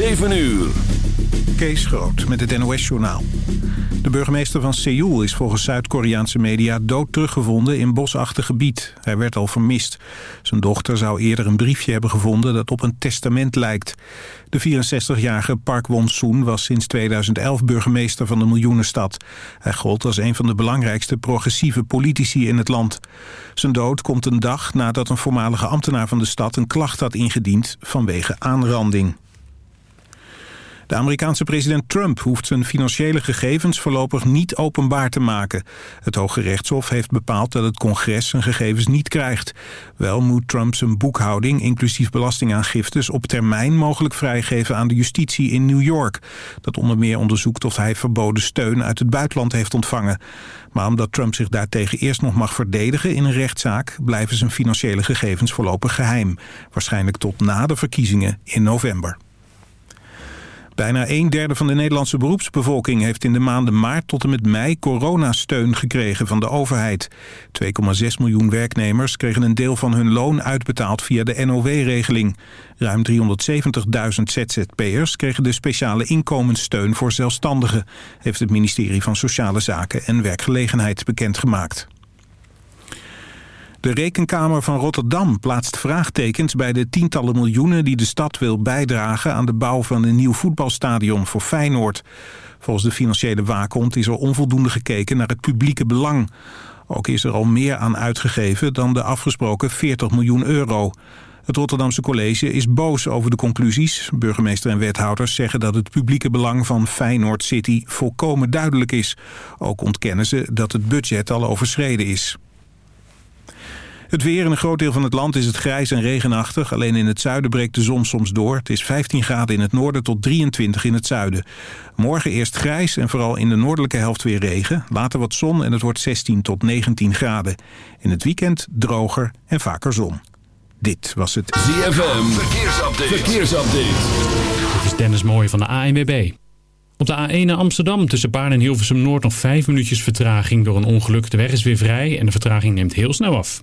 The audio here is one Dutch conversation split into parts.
7 uur. Kees Groot met het NOS-journaal. De burgemeester van Seoul is volgens Zuid-Koreaanse media dood teruggevonden in bosachtig gebied. Hij werd al vermist. Zijn dochter zou eerder een briefje hebben gevonden dat op een testament lijkt. De 64-jarige Park Won-soon was sinds 2011 burgemeester van de miljoenenstad. Hij gold als een van de belangrijkste progressieve politici in het land. Zijn dood komt een dag nadat een voormalige ambtenaar van de stad een klacht had ingediend vanwege aanranding. De Amerikaanse president Trump hoeft zijn financiële gegevens voorlopig niet openbaar te maken. Het Hoge Rechtshof heeft bepaald dat het congres zijn gegevens niet krijgt. Wel moet Trump zijn boekhouding, inclusief belastingaangiftes, op termijn mogelijk vrijgeven aan de justitie in New York. Dat onder meer onderzoekt of hij verboden steun uit het buitenland heeft ontvangen. Maar omdat Trump zich daartegen eerst nog mag verdedigen in een rechtszaak, blijven zijn financiële gegevens voorlopig geheim. Waarschijnlijk tot na de verkiezingen in november. Bijna een derde van de Nederlandse beroepsbevolking heeft in de maanden maart tot en met mei coronasteun gekregen van de overheid. 2,6 miljoen werknemers kregen een deel van hun loon uitbetaald via de NOW-regeling. Ruim 370.000 ZZP'ers kregen de speciale inkomenssteun voor zelfstandigen, heeft het ministerie van Sociale Zaken en Werkgelegenheid bekendgemaakt. De Rekenkamer van Rotterdam plaatst vraagtekens bij de tientallen miljoenen die de stad wil bijdragen aan de bouw van een nieuw voetbalstadion voor Feyenoord. Volgens de financiële waakhond is er onvoldoende gekeken naar het publieke belang. Ook is er al meer aan uitgegeven dan de afgesproken 40 miljoen euro. Het Rotterdamse college is boos over de conclusies. Burgemeester en wethouders zeggen dat het publieke belang van Feyenoord City volkomen duidelijk is. Ook ontkennen ze dat het budget al overschreden is. Het weer in een groot deel van het land is het grijs en regenachtig. Alleen in het zuiden breekt de zon soms door. Het is 15 graden in het noorden tot 23 in het zuiden. Morgen eerst grijs en vooral in de noordelijke helft weer regen. Later wat zon en het wordt 16 tot 19 graden. In het weekend droger en vaker zon. Dit was het ZFM Verkeersupdate. Verkeersupdate. Dit is Dennis Mooij van de ANWB. Op de A1 naar Amsterdam tussen Baarn en Hilversum Noord nog 5 minuutjes vertraging door een ongeluk. De weg is weer vrij en de vertraging neemt heel snel af.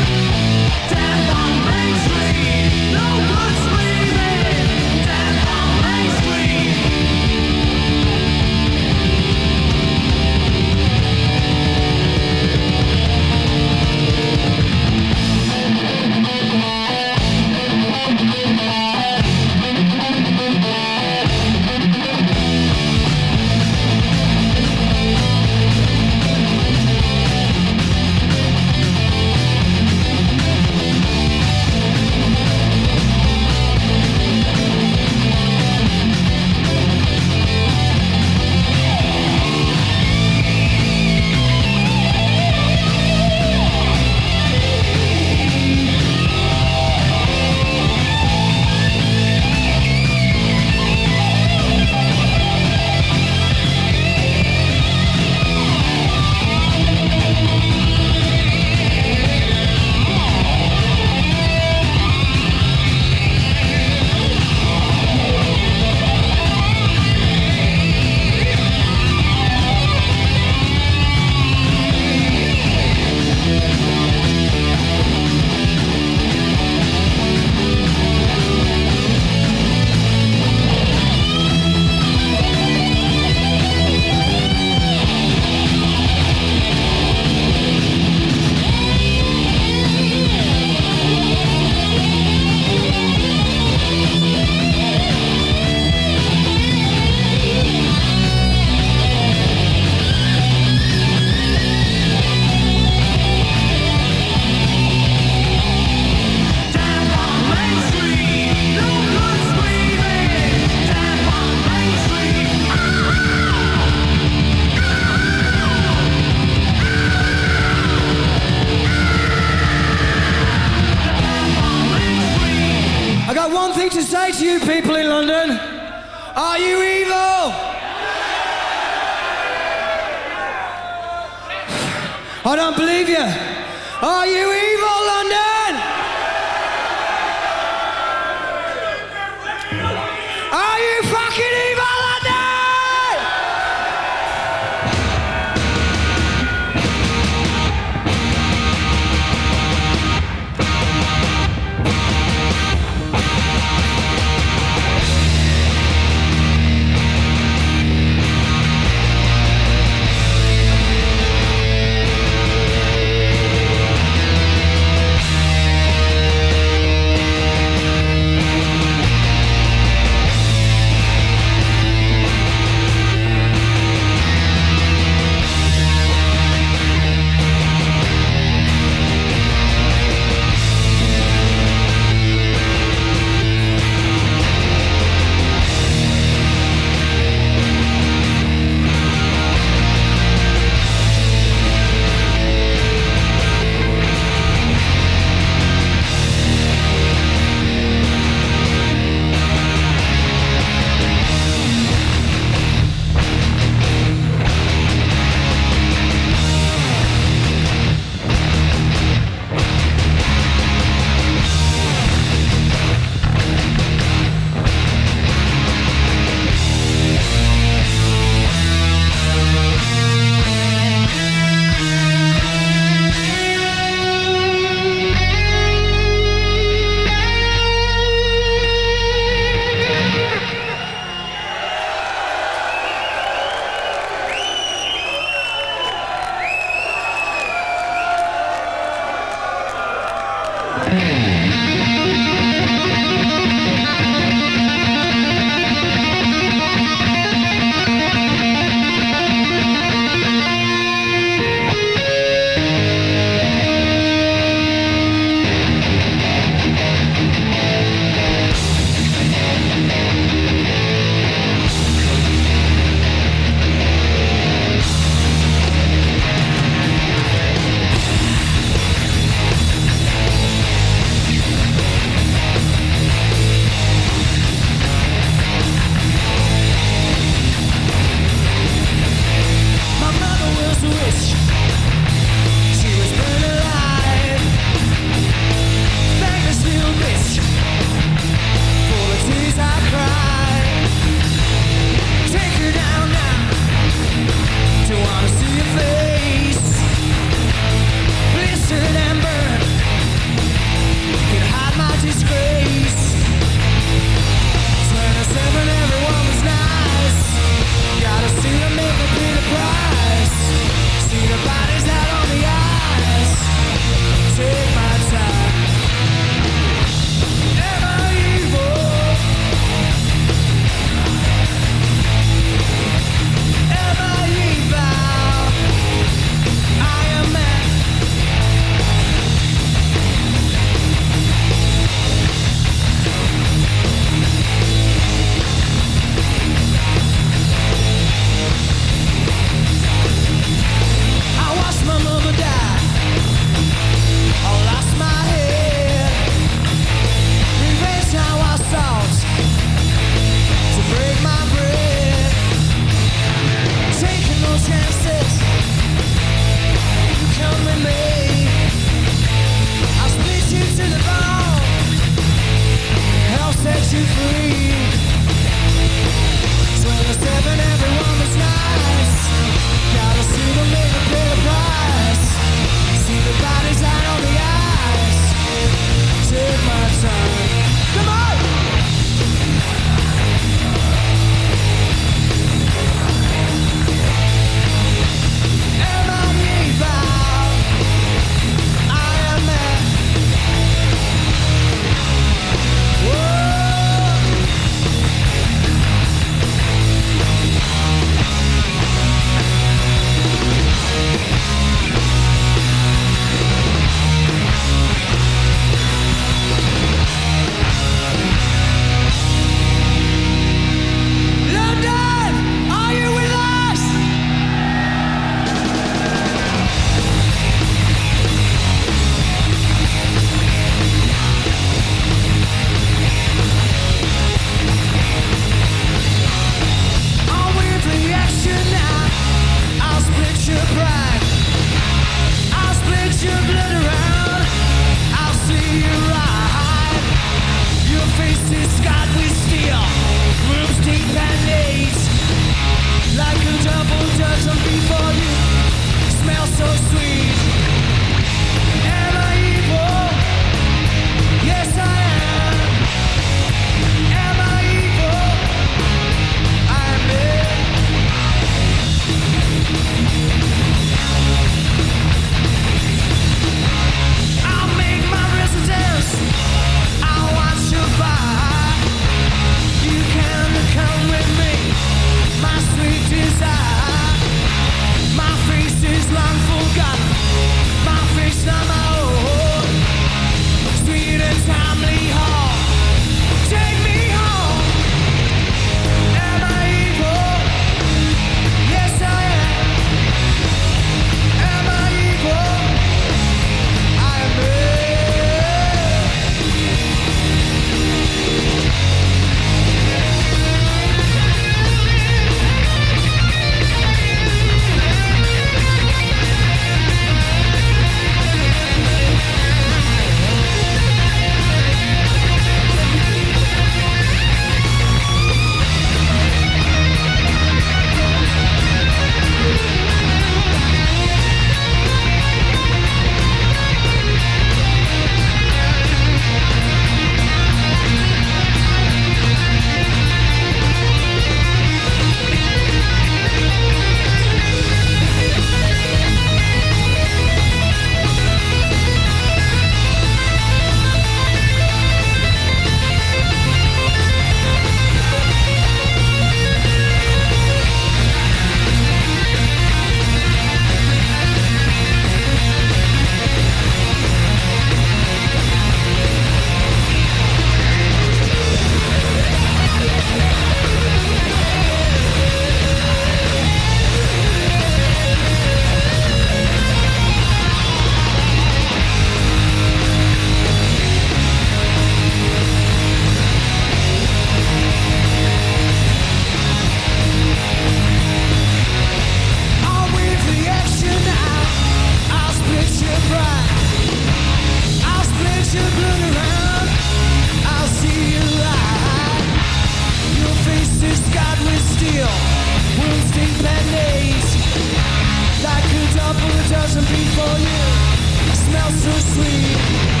so sweet.